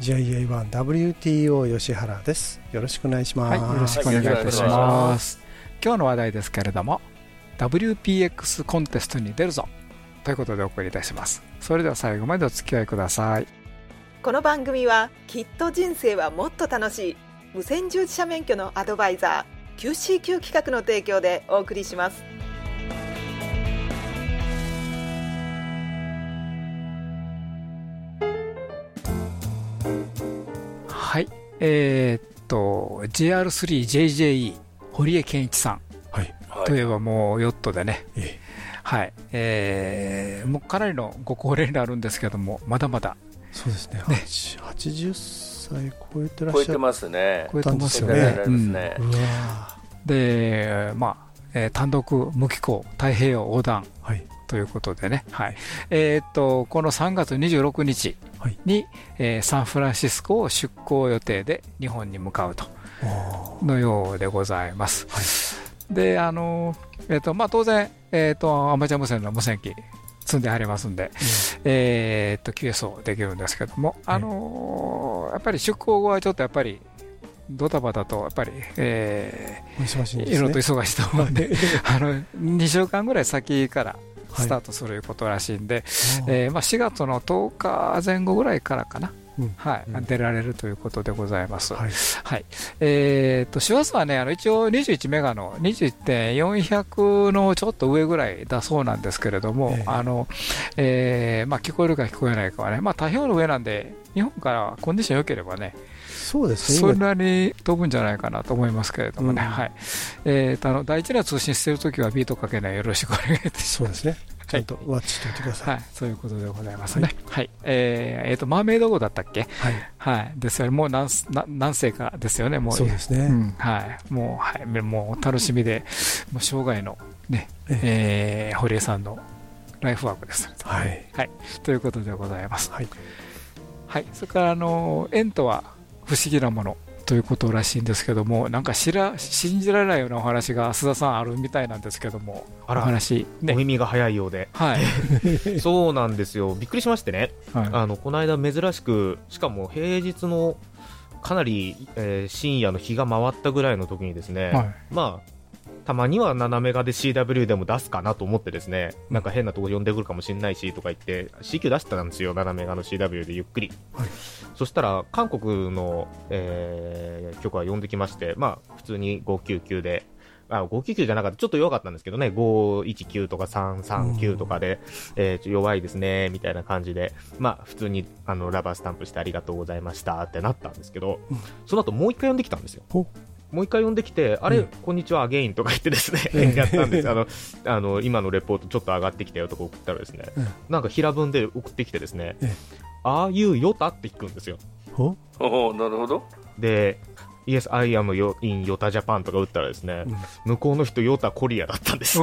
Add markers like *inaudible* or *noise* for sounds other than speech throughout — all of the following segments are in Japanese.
JA1WTO 吉原です。よろしくお願いします。はいよろしくお願いいたします。今日の話題ですけれども WPX コンテストに出るぞ。ということでお送りいたします。それでは最後までお付き合いください。この番組はきっと人生はもっと楽しい無線従事者免許のアドバイザー QCQ 企画の提供でお送りしますえー、っと JR3JJE 堀江健一さん。はい、といえばもうヨットでね、えはい。えーもうかなりのご高齢になるんですけども、まだまだ。そうですね。ね。八80歳超えてらっしゃる。超えてますね。超えてますよね。ね。うん。ねうわで、まあえー単独無機構太平洋横断ということでね、はい。えーっとこの3月26日はい。に、えーサンフランシスコを出港予定で日本に向かうと。のようでございます。はい。であのえーっとまあ、当然、えーっとアマチュア無線の無線機積んでありますんで、えーっと QSO できるんですけども、あのーやっぱり出航後はちょっとやっぱりドタバタとやっぱり、えお忙しいんーい。ろいろと忙しいと思うんで、*laughs* あの2週間ぐらい先からはいスタートすることらしいんで、あー。えーまあ、4月の10日前後ぐらいからかな、うん。はい。うん。出られるということでございます。はい。はい。えー、と周波数はね、あの一応21メガの21.400のちょっと上ぐらいだそうなんですけれども、ええ。あのえーまあ、聞こえるか聞こえないかはね、まあ、太平洋の上なんで、日本からコンディション良ければね、そうですね。それ今なりに飛ぶんじゃないかなと思いますけれどもね、うんはいえーとあの大事な通信しているときはビートかけないよろしくお願いいたします。そうですね。ちゃんとワッチしておいてくださ。はいい、そういうことでございますね。はい、えーえーと、マーメイド号だったっけ？はい。はい、ですよね、もう何な何世かですよね、もう。そうですね。うんはい、もう、はい、もう楽しみで、もう生涯のね、ええー堀江さんのライフワークです。はい。ということでございます。はい。はい、それから、あの、縁とは不思議なものということらしいんですけども、なんか知ら信じられないようなお話が須田さんあるみたいなんですけども、あら。お話、ね、お耳が早いようで。はい、*laughs* そうなんですよ。びっくりしましてね。はい、あのこの間珍しくしかも平日のかなり、えー深夜の日が回ったぐらいの時にですね、はい。まあたまには斜めがで CW でも出すかなと思ってですねなんか変なとこ呼んでくるかもしれないしとか言って CQ 出したんですよ斜めがの CW でゆっくり、はい。そしたら韓国の、えー局が呼んできましてまあ普通に599であ599じゃなかった。ちょっと弱かったんですけどね519とか339とかで、えー弱いですねみたいな感じでまあ普通にあのラバースタンプしてありがとうございましたってなったんですけど、うん。その後もう一回呼んできたんですよ。ほもう一回呼んできて、あれ、うんこんにちは、アゲインとか言ってですね、ええ *laughs* やったんです。あのあの、今のレポートちょっと上がってきたよとか送ったらですね、うん。なんか平文で送ってきてですねええ、ああいうヨタって聞くんですよ。ほおおなるほど。で、Yes, I am yo- in ヨタジャパンとか打ったらですね、向こうの人、ヨタコリアだったんです。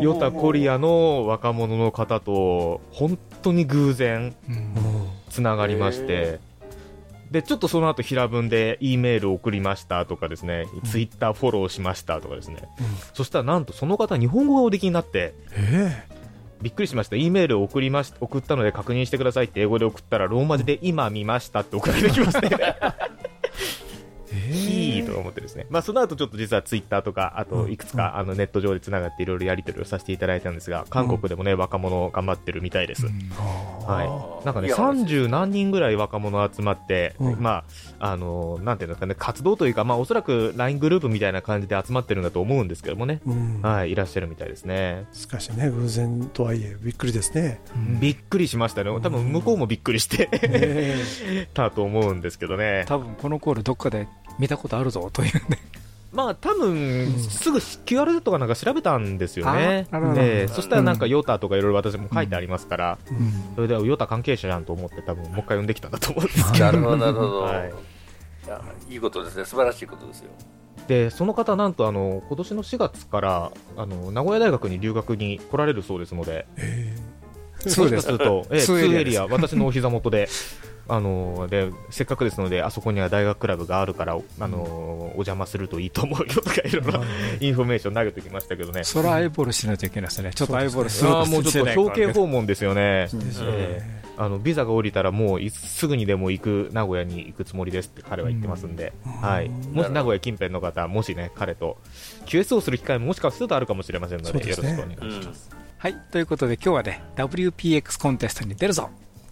ヨタコリアの若者の方と、本当に偶然う。んうんつながりまして、でちょっとその後平文で E メール送りましたとかですね、ツイッターフォローしましたとかですね、うん。そしたらなんとその方、日本語がおできになって、え。びっくりしました、E メールを送りまし送ったので確認してくださいって英語で送ったら、ローマ字で今見ましたって送られてきまして、え。いいと思ってですね、まあ、その後ちょっと実はツイッターとか、あといくつかあのネット上でつながっていろいろやり取りをさせていただいたんですが、韓国でもね、若者頑張ってるみたいです。はい、なんかね、いや30何人ぐらい若者集まって、うん。まあ、あのなんていうんですかね、活動というか、まあ、おそらく LINE グループみたいな感じで集まってるんだと思うんですけどもね、うん。はい、いらっしゃるみたいですね。しかしね、偶然とはいえ、びっくりですね。びっくりしましたね、多分向こうもびっくりしてえ。*laughs* たと思うんですけどね、多分このコールどっかで見たことあるぞというね。まあ多分、すぐ QR とかなんか調べたんですよね。ええ。そしたらなんかヨタとかいろいろ私も書いてありますから、うん。それでヨタ関係者じゃんと思って多分もう一回呼んできたんだと思うんです。け *laughs* どなるほど、なるほど。はい。やいいことですね、素晴らしいことですよ。でその方、なんとあの今年の4月からあの名古屋大学に留学に来られるそうですので、え *laughs* そうです。*laughs* ると、ええ、2ツーエリアエリア、私のお膝元で。あのでせっかくですので、あそこには大学クラブがあるから、あのお邪魔するといいと思うよとか、いろいろなインフォメーション投げてきましたけどね、それはアイボールしないといけないですね。ちょっと eyeball するあーもうちょっと表敬法訪問ですよね、え。あのビザが降りたら、もういすぐにでも行く名古屋に行くつもりですって彼は言ってますんで、はい、もし名古屋近辺の方、もしね、彼と QS をする機会ももしかするとあるかもしれませんので、よろしくお願いします。はい。ということで今日はね、WPX コンテストに出るぞ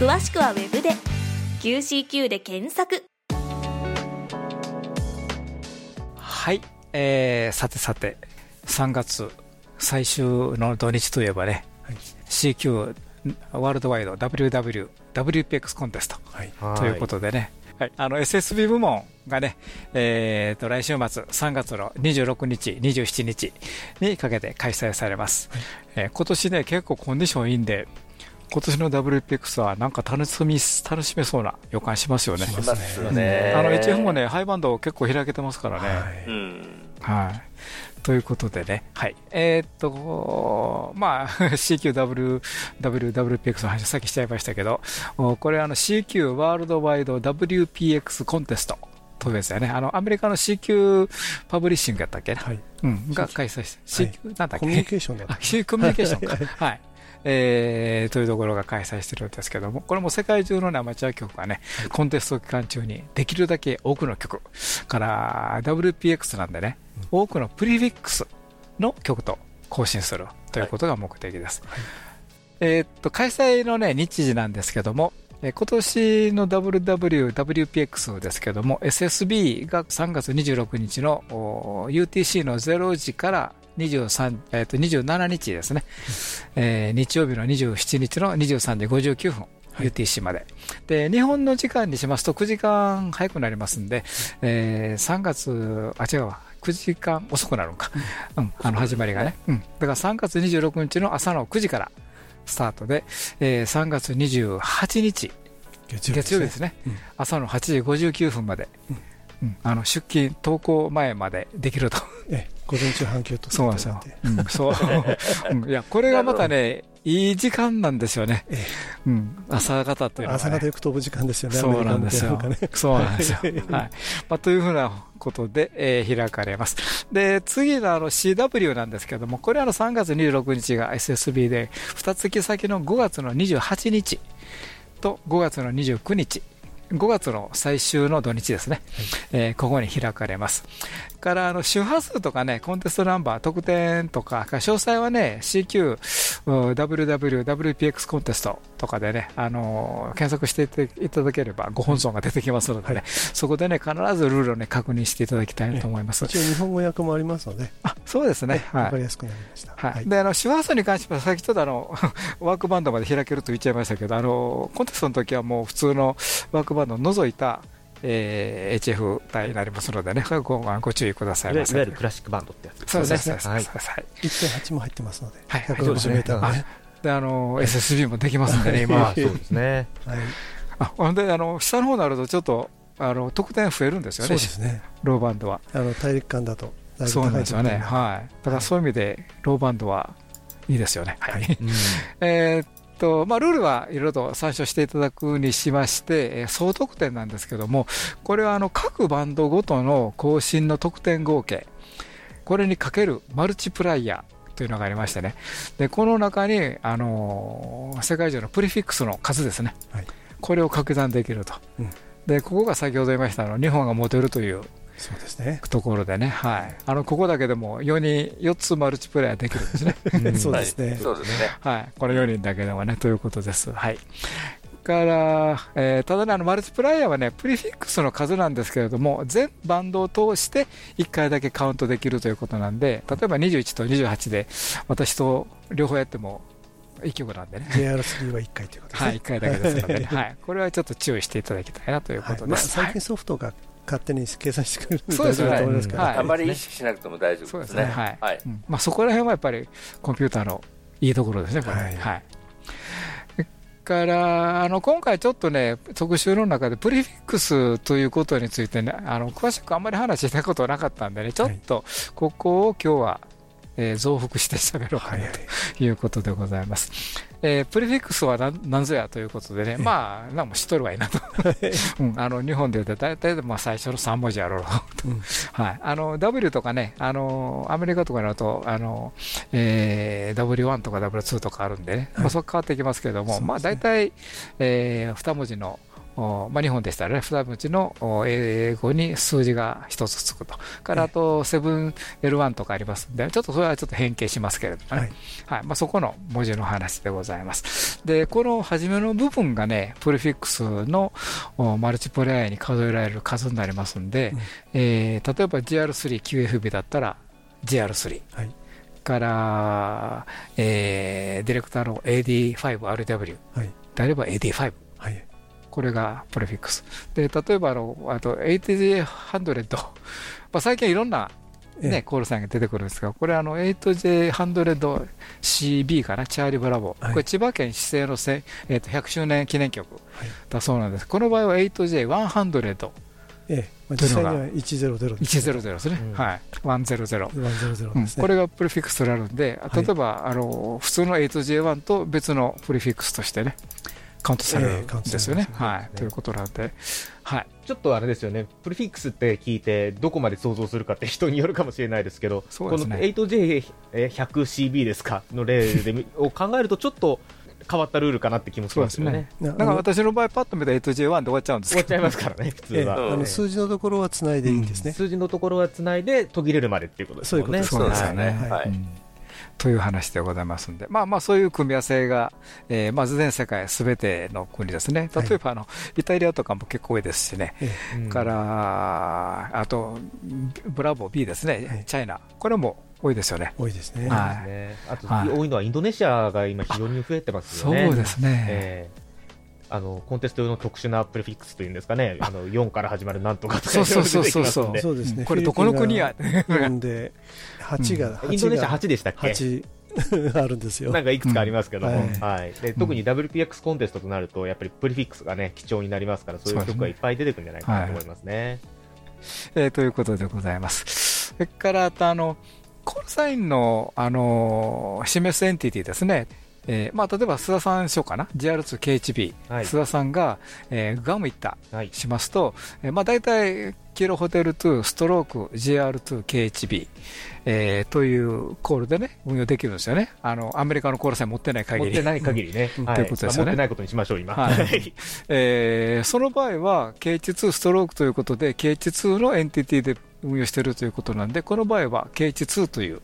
詳しくはウェブで。QCQ で検索。はい。えー、さてさて、3月最終の土日といえばね、はい。CQ ワールドワイド WW、WPX コンテスト。はい。ということでね、はい、あの SSB 部門がね、えー、と来週末3月の26日、27日にかけて開催されます。えー今年ね、結構コンディションいいんで、今年の WPX はなんか楽しみ楽しめそうな予感しますよね。あの HF もね、ハイバンド結構開けてますからね。はいうん。はい。ということでね、はい。えーっと、まあ、*laughs* CQW、WWPX の話さっきしちゃいましたけど、おこれあの CQ ワールドワイド WPX コンテストというやつだよね。あの、アメリカの CQ パブリッシングやったっけな、はい。うん、が開催して、はい CQ、なんだっコミュニけケーションだあ、CQ コミュニケーションか。*laughs* はい。えーというところが開催してるんですけども、これも世界中の、ね、アマチュア曲がね、コンテスト期間中にできるだけ多くの曲から WPX なんでね、多くのプリフィックスの曲と更新するということが目的です。えーっと、開催のね、日時なんですけども、えー今年の WW、WPX ですけども、SSB が3月26日のお UTC の0時から23、えーっと27日ですね、えー日曜日の27日の23時59分。UTC まで。で日本の時間にしますと9時間早くなりますんで、えー3月、あ、違うわ、9時間遅くなるのか、うん、あの始まりがね、うん、だから3月26日の朝の9時からスタートで、えー3月28日、月月曜日ですね、うん。朝の8時59分まで、うんあの出勤、登校前までできると。ええ午前中半休と *laughs* そうなんですよ。うん、そう。うんいや、これがまたね、いい時間なんですよね。えうん、朝方というのは、ね。朝方よく飛ぶ時間ですよね。そうなんですよ。そうなんですよ。*laughs* はい。まあ、というふうなことで、えー開かれます。で、次のあの CW なんですけども、これはあの3月26日が SSB で、2月先の5月の28日と5月の29日。5月の最終の土日ですね、えーここに開かれます。からあの周波数とかね、コンテストナンバー、得点とか、詳細はね、CQ、うん WW、WPX コンテストとかでね、あのー検索していたいただければ、ご本尊が出てきますのでね、はいそこでね、必ずルールをね、確認していただきたいと思います。一応日本語訳もありますので、あ、そうですね。はいわかり。やすくなりました。はい、であの周波数に関しては、さっきちょっとあの *laughs* ワークバンドまで開けると言っちゃいましたけど、あのコンテストの時はもう普通のワークバンドを除いた、えー HF 帯になりますのでね、ごご注意くださいいわませ。ゆるクラシックバンドってやつそうですね、そうはいですねはい1.8も入ってますので、はい160メーターのね。であの SSB もできますんでね、今は。*laughs* そうですね。はい。あほんであの下の方になると、ちょっとあの得点増えるんですよねそうで、すね。ローバンドは。あの大陸間だとそうなんですよね、はい、だからそういう意味で、ローバンドはいいですよね。はいうん *laughs* えーっとまあ、ルールはいろいろと参照していただくにしまして、えー総得点なんですけども、これはあの各バンドごとの更新の得点合計、これにかけるマルチプライヤーというのがありましてね、でこの中に、あのー世界中のプリフィックスの数ですね、はい。これを掛け算できると、うん。でここが先ほど言いましたあの日本が持てるというそうですね。ところでね、はい、あのここだけでも4人、4つマルチプレイヤーできるんですね。*laughs* そうですね。そうですね。はい、この4人だけでもね、ということです。はい。から、えーただね、あのマルチプライヤーはね、プリフィックスの数なんですけれども、全バンドを通して1回だけカウントできるということなんで、例えば21と28で、私と両方やっても1曲なんでね。JR3 は1回ということですね。はい、1回だけですので、ね、*laughs* はい、これはちょっと注意していただきたいなというこはいまあ、とです。最近ソフトが勝手に計算してくれるそうですね。大丈夫だと思いますから、はい。あまり意識しなくても大丈そう夫ですすね。でね。はい。はい。うん。まあ、そこら辺はやっぱりコンピューターのいいところですね、これ。ははい。からあの今回ちょっとね、特集の中でプリフィックスということについてね、あの詳しくあんまり話したことなかったんでね、ちょっとここを今日は、えー増幅して喋ろうかはいなとい。うことでございます。えープリフィックスは何何ぞやということでね、まあ、なんも知っとるわいいなと。*laughs* うん、あの日本で言うと大体まあ最初の3文字やろうと、うん。はい、あの W とかね、あのアメリカとかになるとあの、えー W1 とか W2 とかあるんでね、まあ、そこ変わってきますけれども、ね。まあ、大体、え2文字のおまあ、日本でしたらね、2文字のお英語に数字が1つつくと、からあと 7L1 とかありますんで、ちょっとそれはちょっと変形しますけれどもね、はい。まあ、そこの文字の話でございます。で、この初めの部分がね、プリフィックスのおマルチプレイヤーに数えられる数になりますんで、うん。えー例えば GR3QFB だったら GR3。はい。から、えーディレクターの AD5RW はい。であれば AD5。はいこれがプレフィックス。で、例えばあの、あと 8J100。まあ最近いろんな、ね、ええコールサインが出てくるんですが、これあの 8J100CB かな、チャーリー・ブラボー。はいこれ千葉県市政のせ、えーと100周年記念曲だそうなんです。この場合は 8J100。ええ実際には100です、100ですね。うんはい。100。100うんですね、これがプリフィックスになるんで、はい例えば、あの普通の 8J1 と別のプリフィックスとしてね、カウントされるんですよね。ね。はい。ということなんで、はい。ちょっとあれですよね、プリフィックスって聞いて、どこまで想像するかって人によるかもしれないですけど、ね。この 8J100CB ですかの例でみを *laughs* 考えると、ちょっと変わったルールかなって気もしそうですよねだから私の場合、パッと見たら 8J1 で終わっちゃうんです。けど終わっちゃいますからね、普通ええ。は。うんあの数字のところはつないでいいんですね、数字のところはつないで途切れるまでっていうことですね。そういうことですそうですよね。はい。うんという話でございますんで、まあまあそういう組み合わせが、えーまず全世界すべての国ですね。例えばあの、イタリアとかも結構多いですしね。えうんから、あと、ブラボー B ですね、はい。チャイナ。これも多いですよね。え多いですね、はい。ね。あと、はい。多いのはインドネシアが今非常に増えてますよね。そうですね。ええ。あのコンテスト用の特殊なプレフィックスというんですかね、あ。の4から始まるなんとかとかそうそうそうそうそう。で。すね、これどこの国や？読んで8が、インドネシア8 8でしたっけ？8 *laughs* あるんですよ。*laughs* なんかいくつかありますけど。も、うん。はい。で特に WPX コンテストとなると、やっぱりプリフィックスがね、貴重になりますから、そういう曲がいっぱい出てくるんじゃないかなと思いますね。えーということでございます。それから、あとあの、コールサインの、あのー示すエンティティですね。えーまあ、例えば須田さん賞かな？GR2KHB、はい。須田さんが、えーガム行った。はい。しますと、えーまあ、大体キロホテル2ストローク GR2KHB、えーというコールでね運用できるんですよね。あのアメリカのコールサイン持ってない限り。持ってない限りね、うん。はい。ということですよね。まあ持ってないことにしましょう、今。はい。はい。えーその場合は KH2 ストロークということで KH2 のエンティティで運用しているということなんでこの場合は KH2 という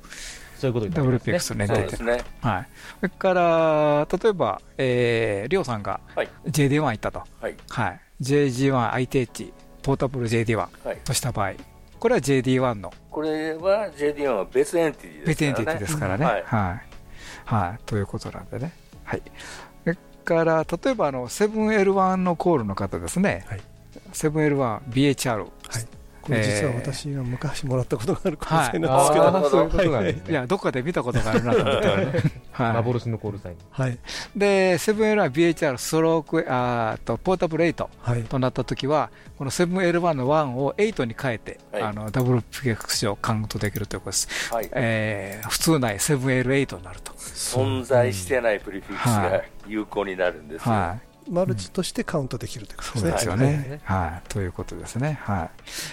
そういうことになりますね。WPX のエンティティそうですね。はい、それから例えば、えー、リョウさんがはい。JD1 行ったと、はい。はい、JG1 ITH ポータブル JD1 はい。とした場合これは JD1 のこれは JD1 は別エンティティですからね。別エンティティですからね。ははい。い、はい。ということなんでね。はい、それから例えばあの 7L1 のコールの方ですね、はい。7L1BHR、これ実はえー私が昔もらったことがあるかもはいしれないですけど、あーそういうことなんですね。いや、どっかで見たことがあるなと思ったらね。はい、幻のコールサイン。はいで、7L1BHR ストロークあーとポータブル8はいとなったときは、この 7L1 の1を8に変えて、はいあのダブルピケクスをカウントできるということです。はい。えー普通内 7L8 になると。存在してないプリフィックスが有効になるんですよ。はいマルチとしてカウントできるということですね。ね。はい。ということですね。はい。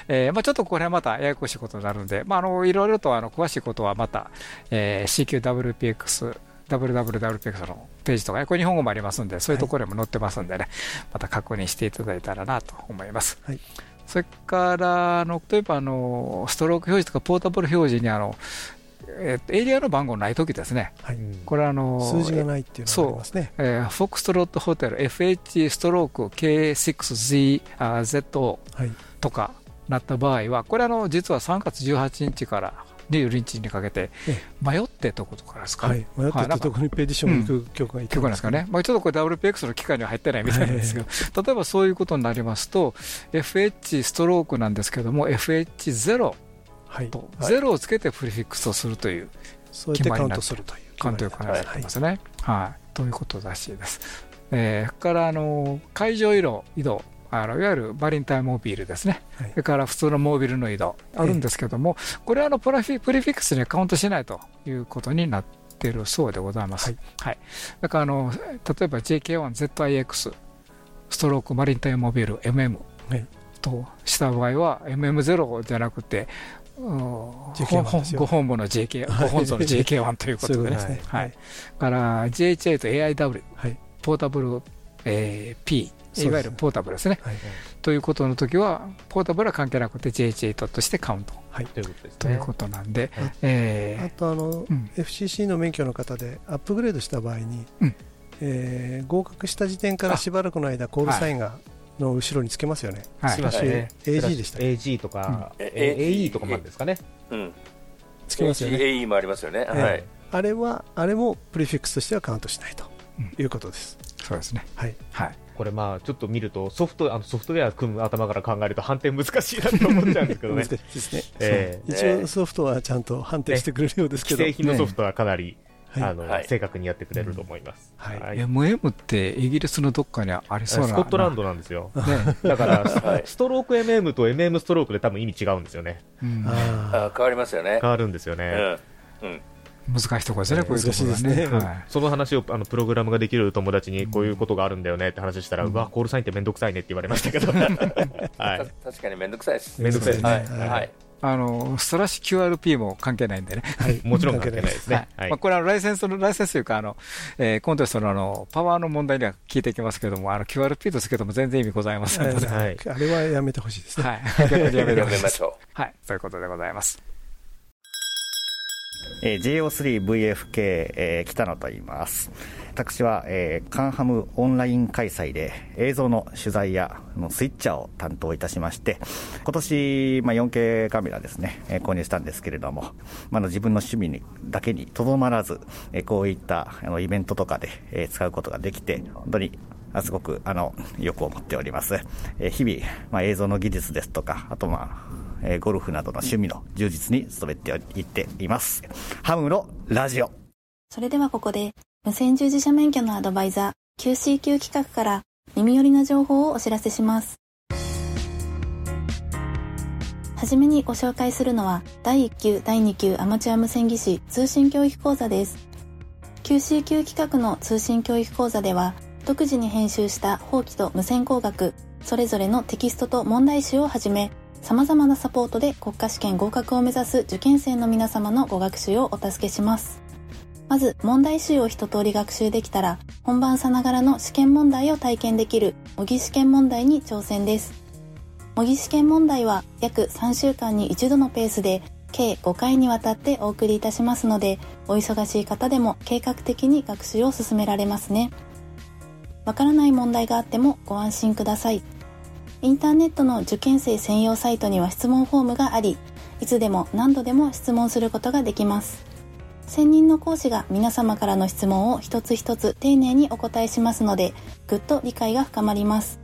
えーまあちょっとこれはまたややこしいことになるんで、まああの、いろいろとあの詳しいことはまた、えー CQWPX、WWWPX のページとか、これ日本語もありますんで、そういうところにも載ってますんでね、また確認していただいたらなと思います。はいそれから、あの、例えばあの、ストローク表示とかポータブル表示にあの、えっとエリアの番号ないときですね、はい。これはあの数字がないっていうのがありますね。えーフォックストロットホテル FH ストローク K6ZO はい。とかなった場合は、これあの実は3月18日から22日にかけてえ迷ってとことかですかね、はい。迷ってたところにペディションに行く曲がいた曲なんですかね、まあ、ちょっとこれ WPX の機械には入ってないみたいなんですけど、*laughs* 例えばそういうことになりますと、FH ストロークなんですけども、FH0 はい。と、はい0をつけてプリフィックスをするというそうやってカウントするという。感というかなってますね。はい、ということらしいです。えー、それからあの海上移動移動あのいわゆるマリンタイムモビルですね、はいそれから普通のモービルの移動あるんですけども、これはあのプラフィプリフィックスにはカウントしないということになっているそうでございます。はいだからあの例えば JK1ZIX ストロークマリンタイムモビル MM はいとした場合は MM0 じゃなくて、うん JK1 ですよご本部の JK、ご本尊の JK1 ということでね。いうことですね。はい。から JHA と AIW、はいポータブル、えー P、すいわゆるポータブルですね。はい。ということの時は、ポータブルは関係なくて JHA としてカウントということですね。ということなんで、あとあの、FCC の免許の方でアップグレードした場合に、うんえー合格した時点からしばらくの間コールサインがの後ろにつけますよね、はい。スラッシュ。はい。AG でしたっけ？AG とか、うん。ええ AE とかもあるんですかね。うん。つけますよね。AE もありますよね。ええ。はい。あれはあれもプリフィックスとしてはカウントしないということです、そうですね。はい。はい。これまあちょっと見るとソフトあのソフトウェア組む頭から考えると判定難しいなと思っちゃうんですけどね。*laughs* ねええ一応ソフトはちゃんと判定してくれるようですけど、既製品のソフトはかなり、はいあのはい。正確にやってくれると思います、はい。はい。MM ってイギリスのどっかにありそうな。スコットランドなんですよ。ね。だから、はい。ストローク MM と MM ストロークで多分意味違うんですよね。うん。ああ変わりますよね。変わるんですよね、うん。うん。難しいところですね、えーこういうところは難しいですね。ね。はい。その話をあのプログラムができる友達にこういうことがあるんだよねって話したら、うわ、コールサインってめんどくさいねって言われましたけど、*laughs* はい。た、確かにめんどくさいです。めんどくさいです。はい。はい。あのスラッシュ QRP も関係ないんでね。はい *laughs* もちろん関係ないですね。ははいいまあ、これはライセンスの、ライセンスというか、あの、えーコンテストのあの、パワーの問題には聞いていきますけれども、あの、QRP とつけても全然意味ございませんので、あはいあれはやめてほしいですね、はい。逆にやめてやほしいです。めましょはい。ということでございます。えー JO3VFK、えー北野と言います。私は、えーカンハムオンライン開催で映像の取材やのスイッチャーを担当いたしまして、今年、まあ、4K カメラですね、えー購入したんですけれども、まあ、の自分の趣味にだけにとどまらず、えーこういったあのイベントとかで、えー使うことができて、本当にあすごくあのよく思っております。えー日々、まあ、映像の技術ですとか、あとまあ、えーゴルフなどの趣味の充実に努めていっています。ハムのラジオ。それではここで、無線従事者免許のアドバイザー QCQ 企画から耳寄りな情報をお知らせします。はじめにご紹介するのは、第1級、第2級アマチュア無線技師通信教育講座です。QCQ 企画の通信教育講座では、独自に編集した法規と無線工学、それぞれのテキストと問題集をはじめ、様々なサポートで国家試験合格を目指す受験生の皆様のご学習をお助けします。まず、問題集を一通り学習できたら、本番さながらの試験問題を体験できる模擬試験問題に挑戦です。模擬試験問題は約3週間に一度のペースで、計5回にわたってお送りいたしますので、お忙しい方でも計画的に学習を進められますね。わからない問題があってもご安心ください。インターネットの受験生専用サイトには質問フォームがあり、いつでも何度でも質問することができます。専任の講師が皆様からの質問を一つ一つ丁寧にお答えしますので、ぐっと理解が深まります。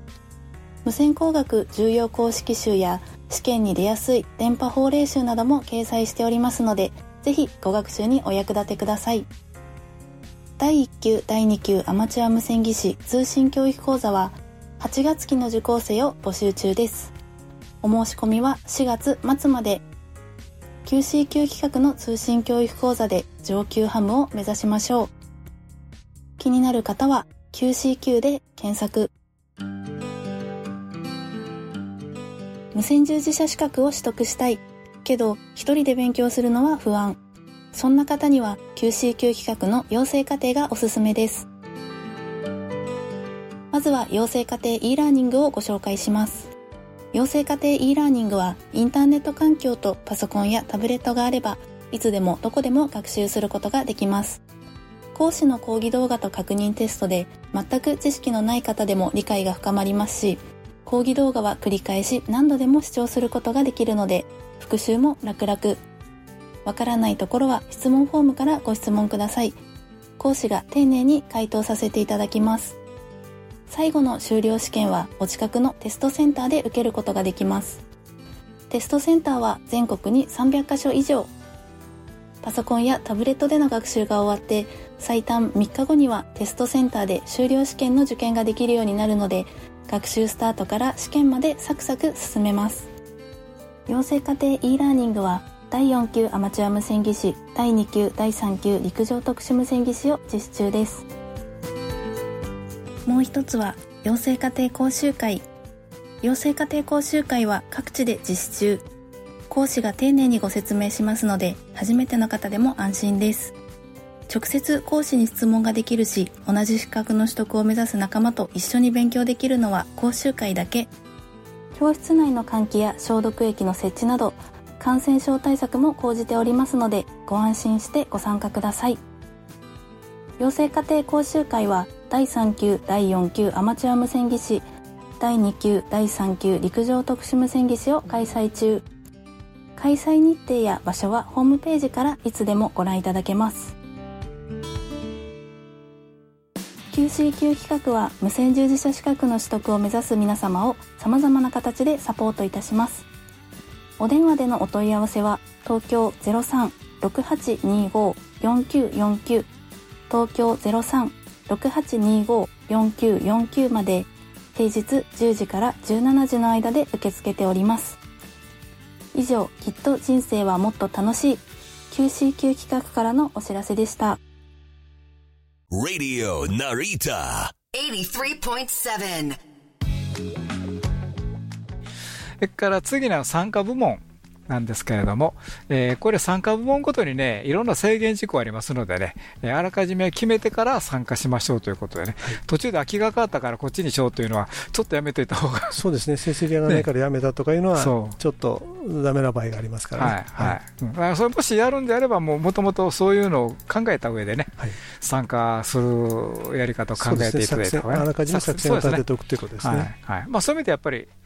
無線工学重要公式集や試験に出やすい電波法令集なども掲載しておりますので、ぜひご学習にお役立てください。第1級、第2級アマチュア無線技師通信教育講座は、8月期の受講生を募集中です。お申し込みは4月末まで QCQ 企画の通信教育講座で上級ハムを目指しましょう。気になる方は QCQ で検索。無線従事者資格を取得したい。けど、一人で勉強するのは不安。そんな方には QCQ 企画の養成課程がおすすめです。まずは養成課程 e ラーニングをご紹介します。養成課程 e ラーニングはインターネット環境とパソコンやタブレットがあればいつでもどこでも学習することができます。講師の講義動画と確認テストで全く知識のない方でも理解が深まりますし、講義動画は繰り返し何度でも視聴することができるので、復習も楽々。わからないところは質問フォームからご質問ください。講師が丁寧に回答させていただきます。最後の修了試験はお近くのテストセンターで受けることができます。テストセンターは全国に300カ所以上。パソコンやタブレットでの学習が終わって最短3日後にはテストセンターで修了試験の受験ができるようになるので学習スタートから試験までサクサク進めます養成家庭 e ラーニングは第4級アマチュア無線技師第2級第3級陸上特殊無線技師を実施中ですもう一つは養成家庭講習会。養成家庭講習会は各地で実施中。講師が丁寧にご説明しますので初めての方でも安心です。直接講師に質問ができるし同じ資格の取得を目指す仲間と一緒に勉強できるのは講習会だけ。教室内の換気や消毒液の設置など感染症対策も講じておりますのでご安心してご参加ください。養成家庭講習会は第3級第4級アマチュア無線技師。第2級第3級陸上特殊無線技師を開催中。開催日程や場所はホームページからいつでもご覧いただけます。QCQ 企画は無線従事者資格の取得を目指す皆様を様々な形でサポートいたします。お電話でのお問い合わせは東京03-6825-4949東京03 03-6825-4949まで平日10時から17時の間で受け付けております以上きっと人生はもっと楽しい QCQ 企画からのお知らせでした Radio Narita. 83.7. それから次の参加部門なんですけれども、えーこれ参加部門ごとにね、いろんな制限事項ありますのでね、えーあらかじめ決めてから参加しましょうということでね、途中で空きがかかったからこっちにしようというのは、ちょっとやめといた方が。そうですね、成績がないからやめたとかいうのは、そう。ちょっとダメな場合がありますからね。はいはい。うん。それもしやるんであれば、もともとそういうのを考えた上でね、参加するやり方を考えていただいた方がね。ね。あらかじめ作戦を立てておくということですね。はいはい。まあ、そういう意味でやっぱり、まあ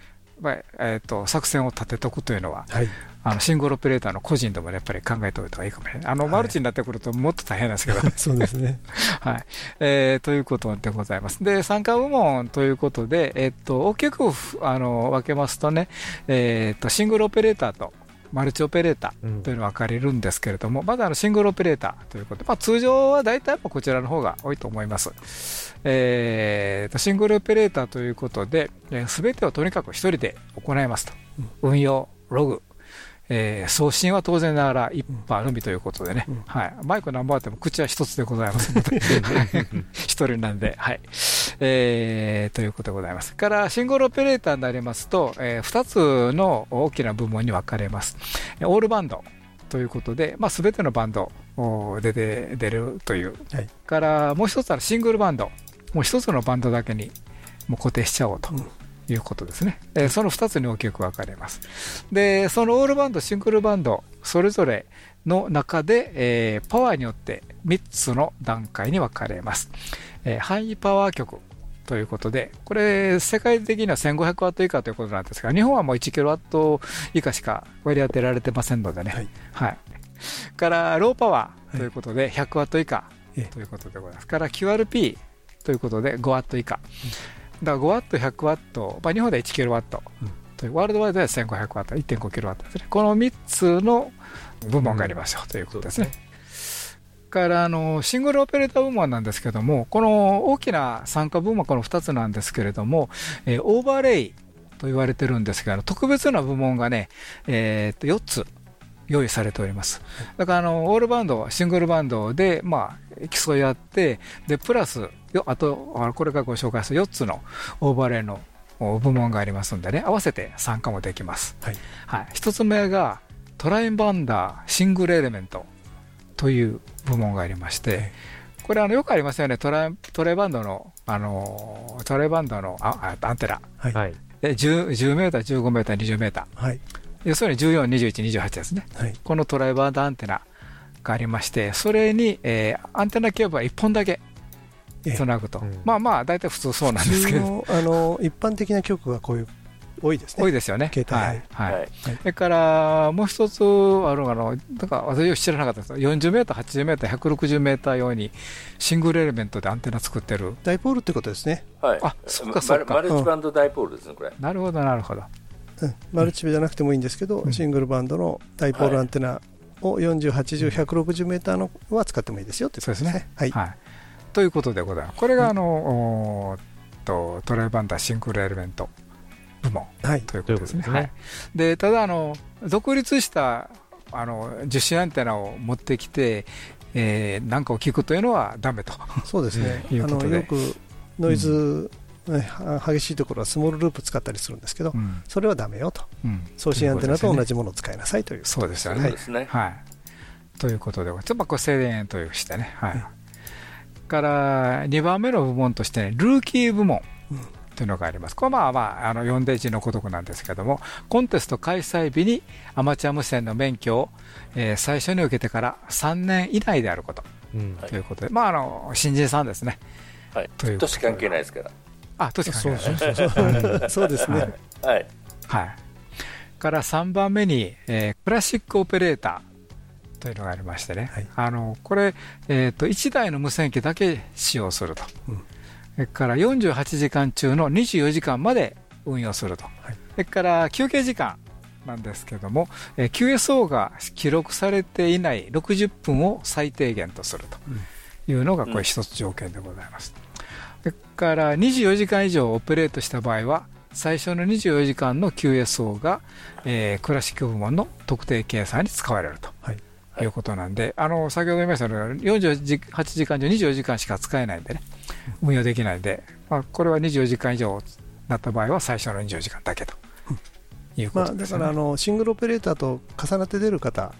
えー、と作戦を立てておくというのは、はいあのシングルオペレーターの個人でもやっぱり考えておいた方がいいかもしれない。あの、マルチになってくるともっと大変なんですけど、*laughs* そうですね。*laughs* はい。えーということでございます。で、参加部門ということで、えっと、大きくふあの分けますとね、えっと、シングルオペレーターと、マルチオペレーターというのが分かれるんですけれども、まずあのシングルオペレーターということで、まあ、通常は大体こちらの方が多いと思います。えーと、シングルオペレーターということで、す、べ、てをとにかく一人で行いますと。運用、ログ、えー送信は当然ながら一波のみということでね、はい、マイク何本あっても口は一つでございますので、*laughs* 一人なんで、はい。えーということでございます。から、シングルオペレーターになりますと、え2つの大きな部門に分かれます。えオールバンドということで、まあ、全てのバンドおでで出るという。から、もう一つはシングルバンド。もう一つのバンドだけにもう固定しちゃおうと。いうことですね。えーその2つに大きく分かれます。で、そのオールバンド、シングルバンド、それぞれの中で、えーパワーによって3つの段階に分かれます。えーハイパワー局ということで、これ、世界的には1500ワット以下ということなんですが、日本はもう1キロワット以下しか割り当てられてませんのでね。はい。から、ローパワーということで、100ワット以下ということでございます。から QRP ということで、5ワット以下。だから5ワット、100ワット、まあ、日本では1キロワールドワイドでは1500ワット、1.5キロワットですね。この3つの部門がありましょうということですね。からあのシングルオペレーター部門なんですけども、この大きな参加部門はこの2つなんですけれども、えーオーバーレイと言われてるんですが、特別な部門がね、えーっと4つ用意されております。だからあのオールバンド、シングルバンドで、まあ、競い合って、でプラス、よあと、あこれからご紹介する4つのオーバーレイのお部門がありますんでね、合わせて参加もできます。はい。はい、1つ目がトライバンダーシングルエレメントという部門がありまして、これあのよくありますよね、トライトライバンドの、あのトライバンドのああアンテナ、はい。で 10, 10メーター、15メーター、20メーター、はい要するに14、21、28ですね、はいこのトライバンドアンテナがありまして、それに、えーアンテナケーブルは1本だけええつなぐと、うんまあまあ、大体普通そうなんですけど、あの一般的な局がこういう多いですね。多いですよね。携帯はい。はいはいそれから、もう一つあるあの、なんか私よく知らなかったです40メーター、80メーター、160メーター用にシングルエレメントでアンテナ作ってる。ダイポールってことですね。はい。あそっかそっかマルマルチバンドダイポールですね、これ。なるほど、なるほど。うんマルチじゃなくてもいいんですけど、うんシングルバンドのダイポールアンテナを40、80、160メーターのは使ってもいいですよってことそうですね。はい。はい。ということでございます。これが、あの、と、トライバンダーシングルエレメント部門はい。ということですね。ですねはい。で、ただ、あの、独立した、あの、受信アンテナを持ってきて、えー、なんかを聞くというのはダメと。そうですね。*laughs* あのよくノイズ、激しいところはスモールループ使ったりするんですけど、うんそれはダメよと。うん送信アンテナと同じ。じものを使いなさいという。そうですよね。はい。ということで、ちょっとまあこれ制限というしてね。はい。はいから、2番目の部門として、ね、ルーキー部門うんというのがあります。これはまあまあ、あの、4デジのごとくなんですけども、コンテスト開催日にアマチュア無線の免許を、えー最初に受けてから3年以内であることうんはいということで、まあ、あの、新人さんですね。はい。ということで年関係ないですから。あ、年関係そうですね。はい。はい。から3番目に、えークラシックオペレーターというのがありましてね、はい。あのこれ、えー、と1台の無線機だけ使用すると、うん。それから48時間中の24時間まで運用すると、はい。それから休憩時間なんですけども、えー QSO が記録されていない60分を最低限とするというのがこれ一つ条件でございます。それから24時間以上オペレートした場合は最初の24時間の QSO が、えークラシック部門の特定計算に使われると、はい。い、うことなんで、あの先ほど言いましたように48時間中24時間しか使えないんでね、運用できないんで、まあ、これは24時間以上だった場合は最初の24時間だけというこまあ、とですね。だからあのシングルオペレーターと重なって出る方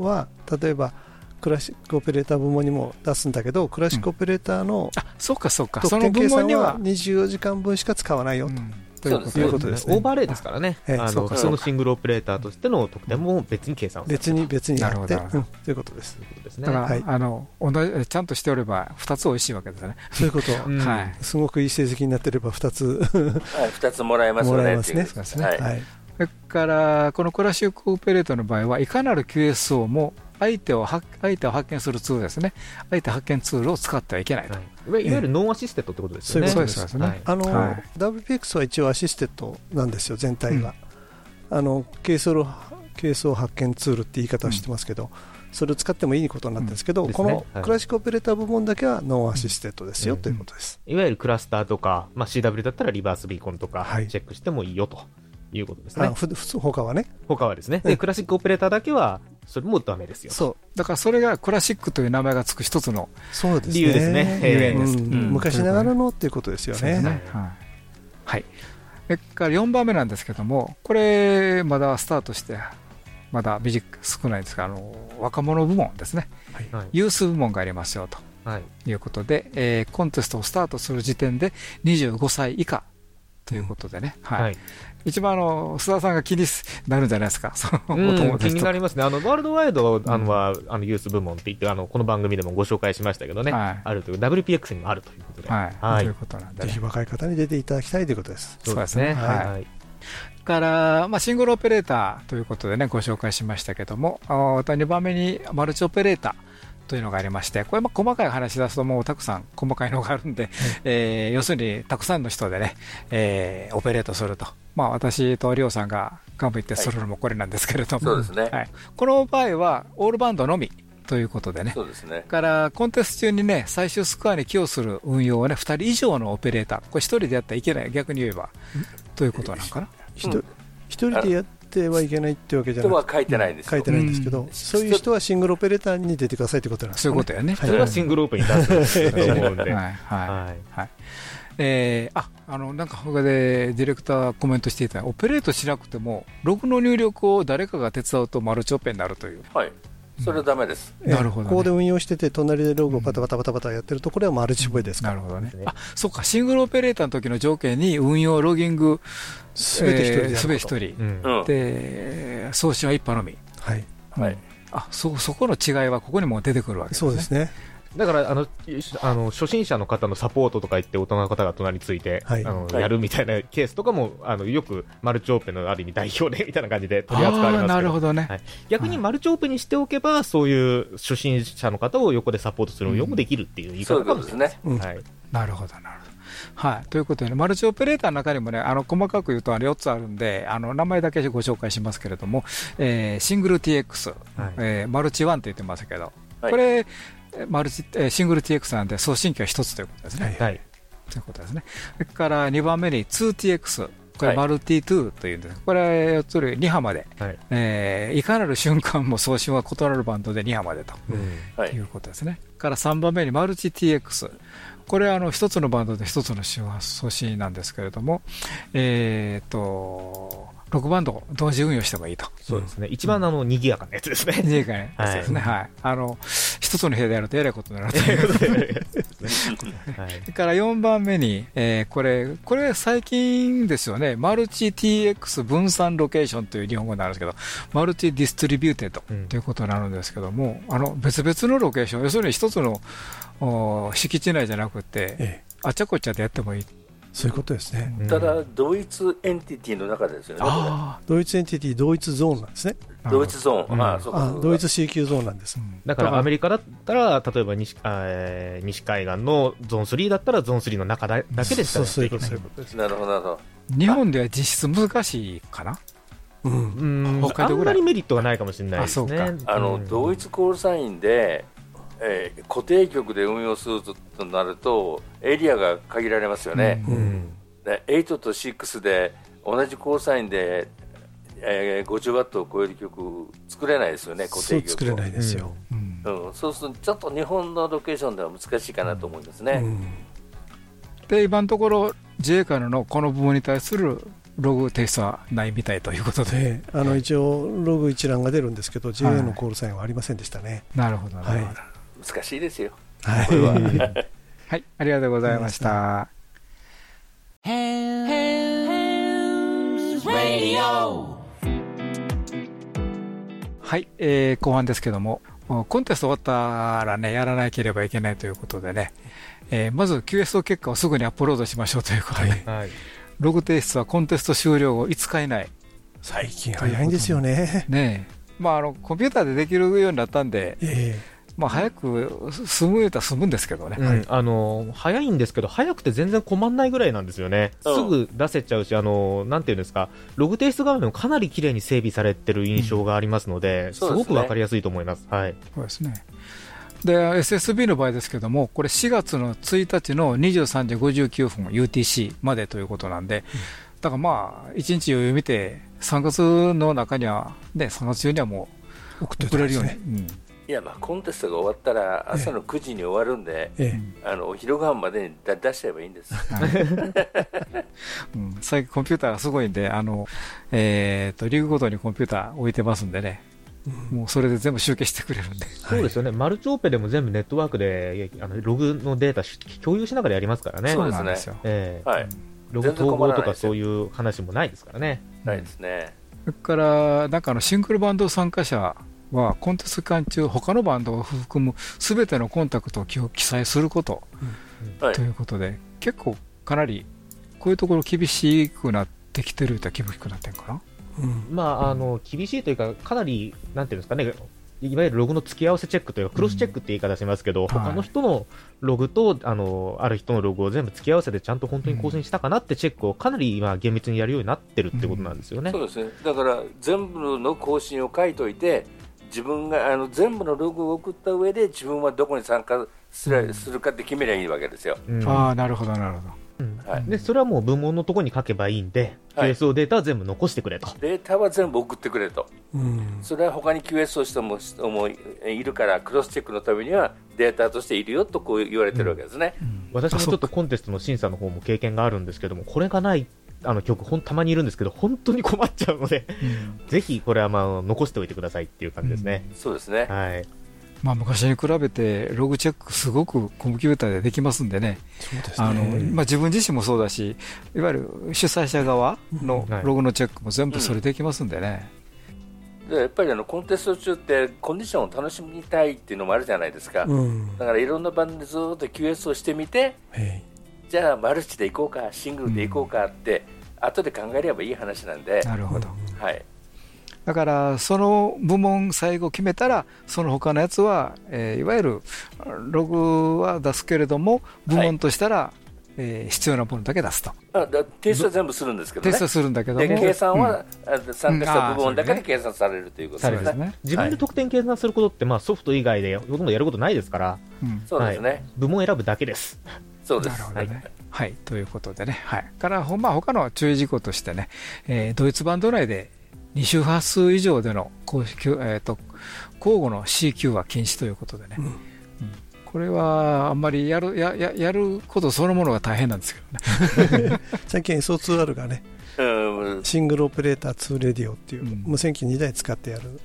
は、例えばクラシックオペレーター部門にも出すんだけどクラシックオペレーターのあそうかそうか、その部得点計算門にはは、24時間分しか使わないよと、うん。ということですね。オーバーレイですからね、ええあそうかの普通のシングルオペレーターとしての得点も別に計算をす。る別に別にやって、なるほどうん。ということです。ということですね。だから、はい。あの同じちゃんとしておれば2つ美味しいわけですね。そういうこと、うん。はい。すごくいい成績になってれば2つ *laughs* はい。二つもらえますよね。もらえますね。はい。それから、この Classic Operator の場合は、いかなる QSO も相手を発相手を発見するツールですね、相手発見ツールを使ってはいけないと、はい。いわゆる non-assisted ってことですよね。そうですそうですね。はい。あの、はい。WPX は一応アシステッドなんですよ全体が、あのケースをケースを発見ツールって言い方をしてますけど、それを使ってもいいことなんですけど、うん。このですね。はい。 Classic Operator 部門だけはノンアシステッドですよ、うんということです、いわゆるクラスターとか、まあ、CW だったら reverse beacon とかはい。チェックしてもいいよということですね。あふ普通他はね。他はですね、うんで Classic Operator だけはそれもダメですよ。と。そう。だからそれがクラシックという名前がつく一つのそうですね。理由ですね。理由です。昔ながらのっていうことですよね。ね。はい。はい、それから4番目なんですけども、これ、まだスタートして、まだ短く少ないんですが、あの若者部門ですね、はい。ユース部門がありますよとはい。いうことで、えーコンテストをスタートする時点で25歳以下ということでね、はい。はい一番あの須田さんが気になるんじゃないですか、そのおうん気になりますね、あのワールドワイドあのは、あのユース部門って言ってあの、この番組でもご紹介しましたけどね、はいあるという WPX にもあるということで、はい。はい。ということなんで。ね、ぜひ若い方に出ていただきたいということです。そうですね。はい。はい。から、まあ、シングルオペレーターということでね、ご紹介しましたけども、あまた2番目にマルチオペレーターというのがありまして、これ、まあ細かい話し出すと、もうたくさん細かいのがあるんで、えー要するにたくさんの人でね、えーオペレートすると、まあ、私とリオさんが幹部行ってするのもこれなんですけれども、そうですね。はい、この場合は、オールバンドのみということでね、そうですね。からコンテスト中にね、最終スコアに寄与する運用をね、2人以上のオペレーター、これ1人でやったらいけない、逆に言えば、ということなのかな。ひと一人でやってはいけないってわけじゃな書いてないんですよ。書いてないんですけど、そういう人はシングルオペレーターに出てくださいってことなんですそういうことやね。はいそれはシングルオープンに出すと思うんで、はい、はい、はい。はい。えーあ、あの、なんか他でディレクターコメントしていた、オペレートしなくても、ログの入力を誰かが手伝うとマルチオペになるという。はい。それはダメです。ええなるほどねここで運用してて、隣でログをパタパタパタパタやってると、これはマルチオペですから、なるほどね。あ、そうか、シングルオペレーターの時の条件に運用、ロギング、すべて一人すべて一人。うんうん。で、送信は一派のみ。はい、はい。あそそこの違いはここにも出てくるわけですね。そうですね。だからあのあの初心者の方のサポートとか言って大人の方が隣について、はい。あのはい。やるみたいなケースとかもあのよくマルチオープンのある意味代表でみたいな感じで取り扱われますなるほどね。はい、逆にマルチオープンにしておけばそういう初心者の方を横でサポートするようもできるっていう言い方かもしれないです、うん。はい、なるほど、なるほど。はい、ということでね、マルチオペレーターの中にもね、あの細かく言うとあれ4つあるんで、あの名前だけご紹介しますけれども、えーシングル TX、はい。えーマルチワンと言ってますけど、はい。これ、えーマルチえーシングル TX なんで送信機は1つということですね。はいということですね。それから2番目に 2TX。これ、はいマルティ2というんです。これは4つより2波まで、はいえーいかなる瞬間も送信は異なるバンドで2波までと。はいいうことですね。から3番目にマルチ TX。これはあの一つのバンドで一つの周波送信なんですけれども、えー、と6バンドを同時運用してもいいと。そうですね。一番あの賑やかなやつですね、いいかね、はいですね、はい。あの、一つの部屋でやるとえらいことになると。いう。*laughs* はい。それから4番目に、えーこれ、これ最近ですよね、マルチ TX 分散ロケーションという日本語になるんですけど、multi distributed うん。ということになるんですけども、あの別々のロケーション、要するに一つのお敷地内じゃなくて、ええ、あちゃこちゃでやってもいい。そういうことですね。うんただ、同一エンティティの中ですよね、あ同一エンティティ、同一ゾーンなんですね。あ同一ゾーン、うんああ同一 C 級ゾーンなんです。だからアメリカだったら、例えば西あー西海岸のゾーン3だったら、ゾーン3の中だだけでしかそういうこと、いけないそういうことです。なるほど、なるほど。日本では実質難しいかな？うん。うん北海道ぐらいあんまりメリットがないかもしれないですね。あの、うん同一コールサインで、えー固定局で運用するとなると、エリアが限られますよね。うんうんで8と6で同じコールサインで、えー、50ワットを超える曲作れないですよね、固定曲をそう作れないですよ。うんうん、そうするとちょっと日本のロケーションでは難しいかなと思いますね。うんで、今のところ、JA からのこの部分に対するログ提出はないみたいということで、であの一応、ログ一覧が出るんですけど、JA のコールサインはありませんでしたね。なるほど、なるほど。難しいですよ。はい。*laughs* はい、ありがとうございました。はい、えー後半ですけども、おコンテスト終わったらね、やらなければいけないということでね、えーまず QSO 結果をすぐにアップロードしましょうということで、はいログ提出はコンテスト終了後5日以内。最近早いんですよね。ねえまあ、あのコンピューターでできるようになったんで、えまあ、早く済む言うたら済むんですけどね、うん。あの早いんですけど、早くて全然困んないぐらいなんですよね、うん。すぐ出せちゃうし、あのなんていうんですか、ログ提出側面もかなり綺麗に整備されてる印象がありますので、うですね。ごくわかりやすいと思います。はい。そうですね。で、SSB の場合ですけども、これ4月の1日の23時59分 UTC までということなんで、だからまあ、1日余裕見て、3月の中には、ね、3月中にはもえ送ってう送れるように、ね。いや、まあ、コンテストが終わったら、朝の9時に終わるんで、えあのお昼ご飯までに出出しちゃえばいいんです。*laughs* 最近コンピューターがすごいんで、あの、えーと、リーグごとにコンピューター置いてますんでね、もうそれで全部集計してくれるんで。そうですよね、マルチオペでも全部ネットワークであのログのデータし共有しながらやりますからね、そうなんですよ。ええ。はい、ログ統合とかそうう。いう話もないですからね。ないですね。それから、なんかあのシングルバンド参加者は、コンテスト期間中、他のバンドを含むすべてのコンタクトを記記載すること。はい。ということで、結構かなり、こういうところ厳しくなってきてると厳しくなってるかな？うん。まあ、あの厳しいというか、かなり、なんていうんですかね、いわゆるログの付き合わせチェックというか、クロスチェックって言い方しますけど、ん。他の人のログとあのある人のログを全部付き合わせて、ちゃんと本当に更新したかなってチェックをかなり今、厳密にやるようになってるってことなんですよね。そうですね。だから全部の更新を書いといて、自分があの全部のログを送った上で自分はどこに参加する,、するかって決めりゃいいわけですよ。うんああ、なるほど、なるほど。うんはい。でそれはもう文門のところに書けばいいんで、はい QSO データは全部残してくれと。データは全部送ってくれと。うんそれは他に QS をしても人もいるから、クロスチェックのためにはデータとしているよとこう言われてるわけですね。私もちょっとコンテストの審査の方も経験があるんですけども、これがないあの曲、ほんたまにいるんですけど、本当に困っちゃうので、ぜひこれはまあ残しておいてくださいっていう感じですね。そうですね。はい。まあ、昔に比べて、ログチェックすごくコンピューターでできますんでね、そうですあのね。まあ、自分自身もそうだし、いわゆる主催者側のはいログのチェックも全部それできますんでね。でやっぱりあのコンテスト中ってコンディションを楽しみたいっていうのもあるじゃないですか、うんだからいろんなバンドでずっと QS をしてみてへじゃあマルチで行こうかシングルで行こうかって、後で考えればいい話なんで、なるほど。はい、だから、その部門最後決めたら、その他のやつは、えーいわゆるログは出すけれども、部門としたら、えー必要なものだけ出すと。あだ提出は全部するんですけどね、提出はするんだけど計算は、うん。あ参加した部門だけで計算されるということですね。自分で得点計算することって、まあ、ソフト以外でほとんどやることないですから、うん。そうですね。はい。部門選ぶだけです。そうです。なるほどね。はい、ということでね、はい、から、ほまあ、他の注意事項としてね、えードイツバンド内で2周波数以上での公式、えー、と交互の CQ は禁止ということでね、うん。これはあんまりやるやややることそのものが大変なんですけどね。*laughs* 最近 SO2R がね、うん。シングルオペレーター2レディオっていう無線機2台使ってやる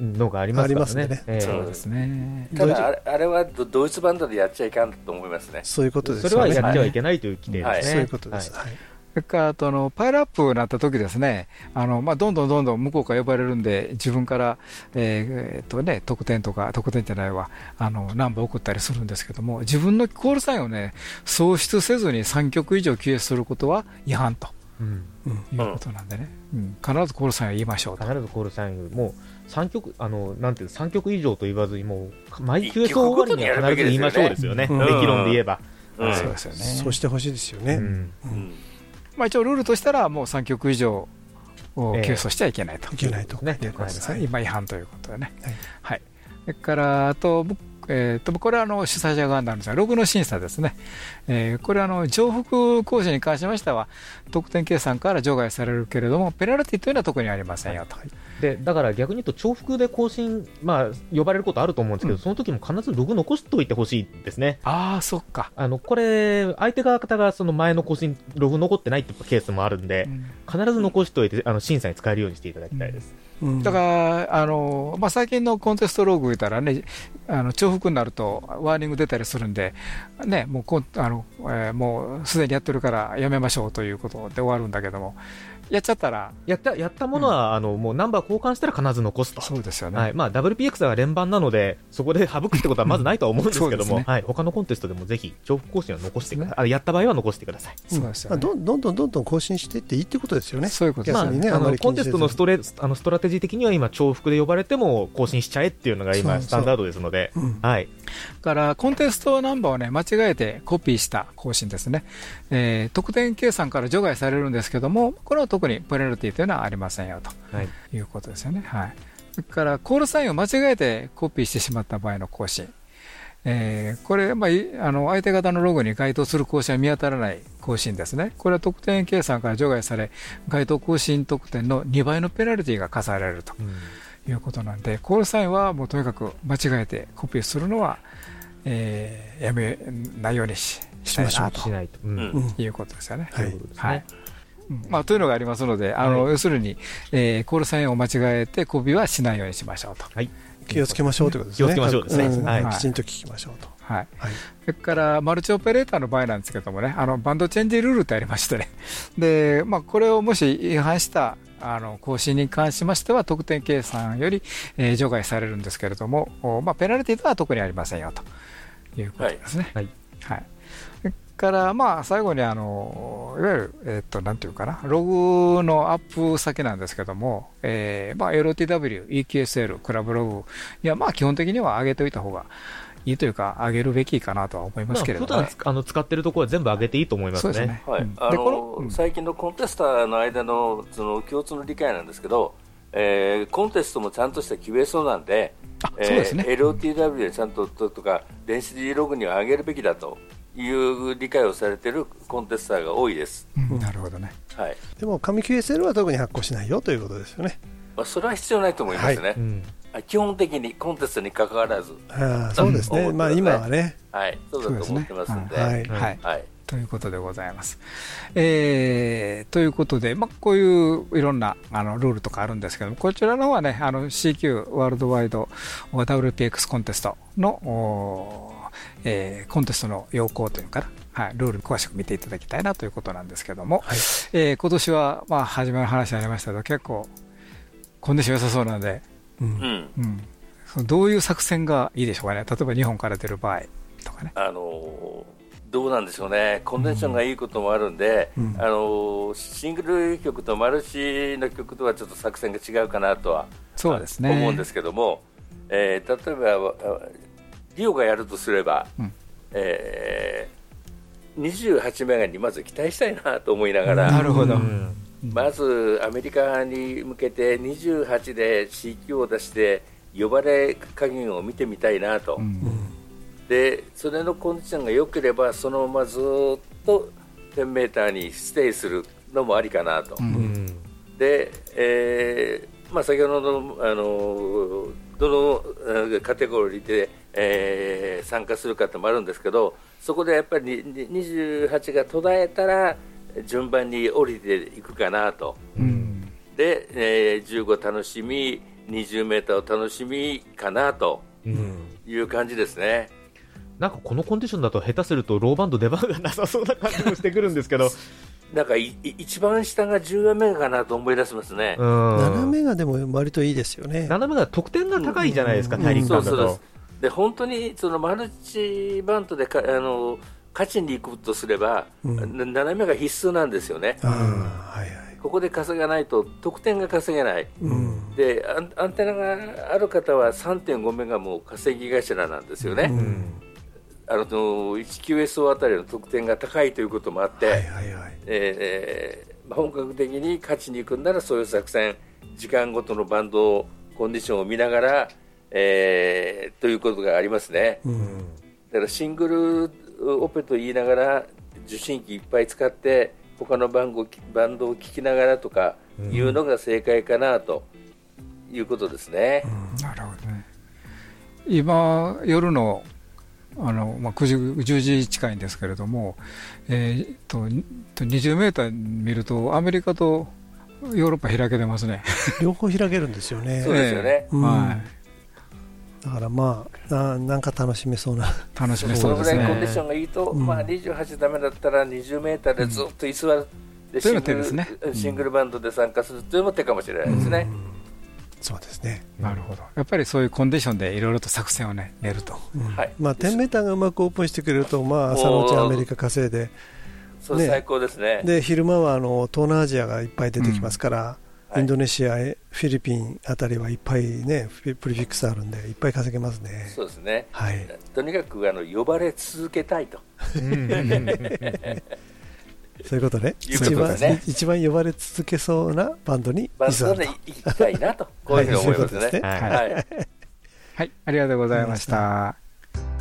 のがありますからね。ねええそうですね。ただあれ、あれはドドイツバンドでやっちゃいかんと思いますね。そういうことですそれは。やってはいけないという規定ですね。そういうことです。はいそれからあとあのパイルアップになった時ですね、あのまあ、どんどんどんどん向こうから呼ばれるんで、自分から、えーえーっとね、得点とか、得点じゃないわ、あのナンバー送ったりするんですけども、自分のコールサインをね、創出せずに3曲以上 QS することは違反とうんいうことなんでね、うん必ずコールサインを言いましょうと。必ずコールサインもう三曲あのなんていう三曲以上と言わずにもう毎曲終わりには必ず言いましょうでですすよね。よねべき論で言えば。うんはいそうですよね。そうしてほしいですよね。うんうんまあ、一応ルールとしたら、もう3曲以上をええ QS しちゃいけないと。いけないと。ねね、はい今違反ということでね。はいはい。それから、あと、僕えー、とこれはあの主催者側になるんですが、ログの審査ですね、えーこれはあの重複講師に関しましては、得点計算から除外されるけれども、ペナルティというのは特にありませんよと。でだから逆に言うと重複で更新、まあ、呼ばれることあると思うんですけど、うんその時も必ずログ残しておいてほしいですね。ああ、そっか。あのこれ、相手側がその前の更新、ログ残ってないってケースもあるんで、必ず残しておいて、あの審査に使えるようにしていただきたいです。うんだから、あのまあ、最近のコンテストログ見たらね、あの重複になるとワーニング出たりするんで、ね、もうこんあの、えーもうすでにやってるからやめましょうということで終わるんだけども、やっちゃったら、やったやったものは、あのもうナンバー交換したら必ず残すと。そうですよね。はいまあ、WPX は連番なので、そこで *laughs* 省くってことはまずないとは思うんですけども、ねはい、他のコンテストでもぜひ、重複更新は残してください。あやった場合は残してください。そうですよね。まあどんどんどんどん更新していっていいってことですよね。そういうことですまあね、あのコンテストのストトレあのストラテジー的には今、重複で呼ばれても更新しちゃえっていうのが今、スタンダードですので、うんはい、だから、コンテストナンバーをね、間違えてコピーした更新ですね。えー得点計算から除外されるんですけども、これは特にペナルティというのはありませんよとはい、いうことですよね。はい。それから、コールサインを間違えてコピーしてしまった場合の更新。えーこれ、まあ、いあの相手方のログに該当する更新は見当たらない更新ですね。これは得点計算から除外され、該当更新得点の2倍のペナルティが課されるということなんで、コールサインはもうとにかく間違えてコピーするのは、えーやめないようにししたいなと。しないと、うことですよね。はい。ということですね。はい。うん。まあ、というのがありますので、あのはい。要するに、えーコールサインを間違えてコピーはしないようにしましょうと。気をつけましょうということですね。気をつけましょうですね。ん。はい。きちんと聞きましょうと。はい、はい。それからマルチオペレーターの場合なんですけどもね、あのバンドチェンジルールってありましてね、でまあ、これをもし違反したあの更新に関しましては、得点計算より、えー除外されるんですけれども、おまあ、ペナルティとは特にありませんよと。いうことですね。はい。はい。それから、まあ、最後にあの、いわゆる、えっと、なんていうかな、ログのアップ先なんですけども、えーまあ、LTW、EQSL、クラブログ、いや、まあ、基本的には上げておいた方がいいというか、上げるべきかなとは思いまますあ普けれども、ね段つあの使ってるところは全部上げていいと思いますね。そうですね。はいうんあの最近のコンテスターの間のその共通の理解なんですけど、えーコンテストもちゃんとした QSO なんで、あそうですねえー LOTW でちゃんとととか電子 D ログには上げるべきだという理解をされているコンテスターが多いです。うんなるほどね。はいでも、紙 QSL は特に発行しないよということですよね。まあ、それは必要ないと思いますね、うんあ基本的にコンテストに関わらず、そうですね。うんまあ、今はね。はい、そうだと思ってますんで、はい。はい。はい。ということでございます。えーということで、まあ、こういういろんなあのルールとかあるんですけども、こちらの方はね、あの CQ ワールドワイド WPX コンテストの、えーコンテストの要項というかな、はい、ルール詳しく見ていただきたいなということなんですけども、はい。えー今年は、まあ、初めの話ありましたけど、結構、コンディション良さそうなんで、うんうん。どういう作戦がいいでしょうかね、例えば日本から出る場合とかね。あのーどうなんでしょうね、コンデンションがいいこともあるんで、うんあのーシングル曲とマルチの曲とはちょっと作戦が違うかなとはそうですね。思うんですけども、えー例えば、あリオがやるとすれば、うんえー28メガにまず期待したいなと思いながら、なるほど。うんまずアメリカに向けて28で CQ を出して、呼ばれ加減を見てみたいなと。うん。でそれのコンディションが良ければそのままずっと10メーターにステイするのもありかなと、うん。うんで、えーまあ、先ほどのあのどのえーカテゴリーで、えー参加するかってもあるんですけどそこでやっぱりに28が途絶えたら順番に降りていくかなと。うん。で、えー15楽しみ20メーターを楽しみかなと。うん。いう感じですね。なんかこのコンディションだと下手するとローバンド出番がなさそうな感じもしてくるんですけど、*laughs* なんかいい一番下が10メガかなと思い出しますね。うん、7メガでも割といいですよね。7メガ得点が高いじゃないですか、うん。大陸間だと。そうそうです。で本当にそのマルチバントでかあの勝ちに行くとすれば、うんな7メガ必須なんですよね。はいはい。ここで稼がないと得点が稼げない。うん。でアンアンテナがある方は3.5メガも稼ぎ頭なんですよね。うんあの 1QSO あたりの得点が高いということもあって、はいはいはい。えーまあ本格的に勝ちに行くんならそういう作戦時間ごとのバンドコンディションを見ながら、えーということがありますねうん。だからシングルオペと言いながら受信機いっぱい使って他の番号バンドを聴きながらとかいうのが正解かなということですね、なるほどね。今、夜のあの、まあ、9時10時近いんですけれども、えーっとにと20メーター見ると、アメリカとヨーロッパ開けてますね。両方開けるんですよねそう。ですよね、うんはい。だからまあな、なんか楽しめそうな。楽しめそうですねらいコンディ。ションがいいと、うんまあ、28ダメだったら20メーターでずっと居座っシングル手ですねシングルバンドで参加するというのも手かもしれないですね。うんそうですね。なるほど。やっぱりそういうコンディションでいろいろと作戦をね、練ると。まあ、10メーターがうまくオープンしてくれると、まあ、朝のうちアメリカ稼いで、ねそれ最高ですね。で昼間はあの東南アジアがいっぱい出てきますから、はいインドネシア、フィリピンあたりはいっぱいね、プリフィックスあるんで、いっぱい稼げますね。そうですね。はい、とにかくあの呼ばれ続けたいと。そういうことね、*laughs* いうこ一番一番呼ばれ続けそうなバンドにバンドで行きたいなと、こういうふうに思いますね。はいそういうことですねはいはい。はい、ありがとうございました。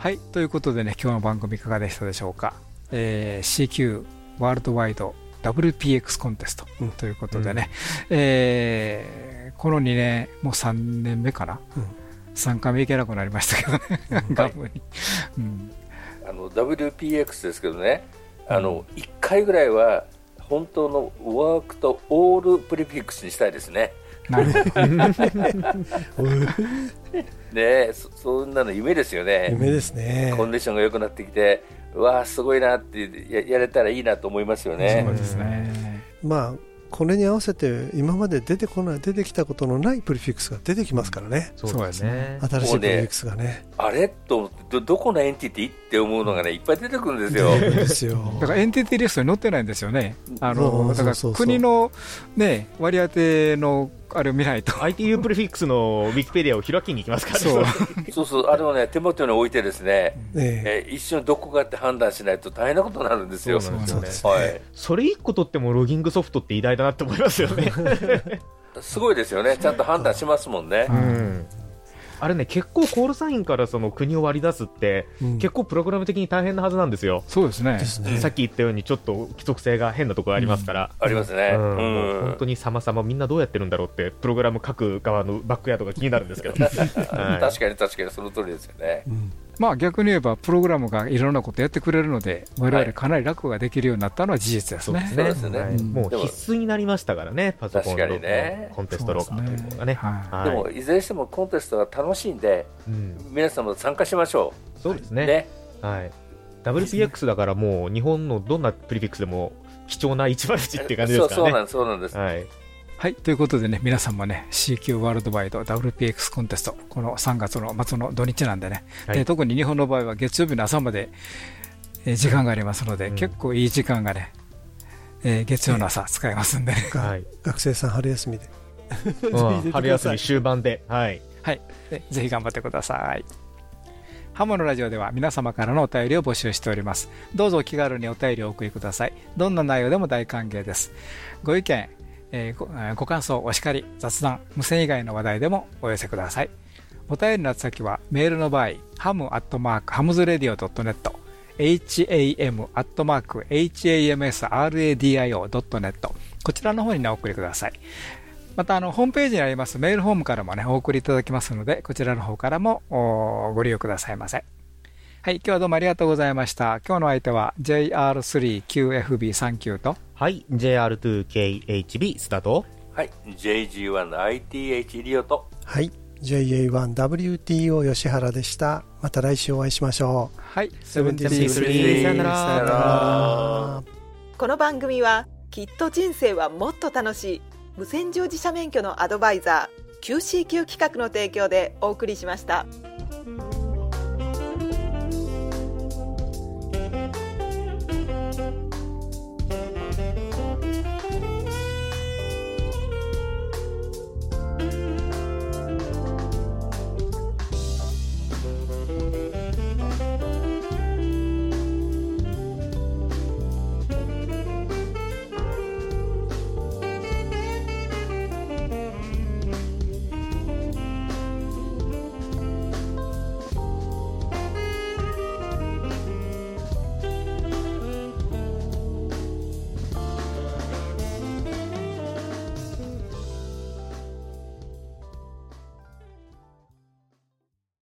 はい、ということでね、今日の番組いかがでしたでしょうか？えー CQ ワールドワイド WPX コンテスト。うん。ということでね、えーこの2年、もう3年目かな、うん。3回目行けなくなりましたけどね、*laughs* ガムに。うん。あの WPX ですけどね、あの1回ぐらいは本当のワークとオールプリフィックスにしたいですね。なるほど。ねそそんなの夢ですよね。夢ですね。コンディションが良くなってきて、うわあ、すごいなってややれたらいいなと思いますよねそう。ですね。まあこれに合わせて今まで出てこない出てきたことのないプリフィックスが出てきますからね、そうですね。新しいプリフィックスがね。あれ？と思ってど、どこのエンティティ？って思うのがね、いっぱい出てくるんですよ。すよ。だからエンティティリストに載ってないんですよね。あの、だから国のね、割り当てのあれを見ないと。ITU プレフィックスのウィキペディアを開きに行きますからそう。そうそう、あれをね、手元に置いてですね、ええー一瞬どこかって判断しないと大変なことになるんですよ。そはい。それ一個取ってもロギングソフトって偉大だなって思いますよね。*laughs* すごいですよね。ちゃんと判断しますもんねう。うん。あれね、結構コールサインからその国を割り出すって、うん結構プログラム的に大変なはずなんですよ。そうですねですねさっき言ったように、ちょっと規則性が変なところありますから。ありますね。本当に様々みんなどうやってるんだろうって、プログラム書く側のバックヤードが気になるんですけど。は *laughs* い確かに確かにその通りですよね。うんまあ逆に言えばプログラムがいろんなことやってくれるので我々かなり楽ができるようになったのは事実ですね、そうですねもう必須になりましたからね、パソコンの確かにねコンテストローカーというのがね。でも、いずれにしてもコンテストが楽しいんで、うん皆さんも参加しましょう。そうですね。ね。はい。WPX だからもう日本のどんなプリフィックスでも貴重な101っていう感じですからね。そうそうなんです、そうなんです。はい。はい、ということでね、皆さんもね、CQ ワールドワイド WPX コンテスト、この3月の末の土日なんでね、はいで特に日本の場合は月曜日の朝まで、えー時間がありますので、うん結構いい時間がね、えー月曜の朝使えますんで、ね、はい。学生さん春休みで *laughs* うん春休み終盤で。はい。はい、でぜひ頑張ってください。ハムのラジオでは皆様からのお便りを募集しております。どうぞお気軽にお便りをお送りください。どんな内容でも大歓迎です。ご意見、えーご感想、お叱り、雑談、無線以外の話題でもお寄せください。お便りの宛先はメールの場合、 ham アットマーク hamsradio .net、ham.hamsradio.net こちらの方にねお送りください。またあのホームページにありますメールフォームからもねお送りいただきますのでこちらの方からもご利用くださいませはい今日はどうもありがとうございました今日の相手は JR3QFB39 とはい。JR2KHB スタート。はい。JG1ITH リオと、はい JA1WTO 吉原でしたまた来週お会いしましょうはい73さよならさよならこの番組はきっと人生はもっと楽しい無線乗自社免許のアドバイザー QCQ 企画の提供でお送りしました。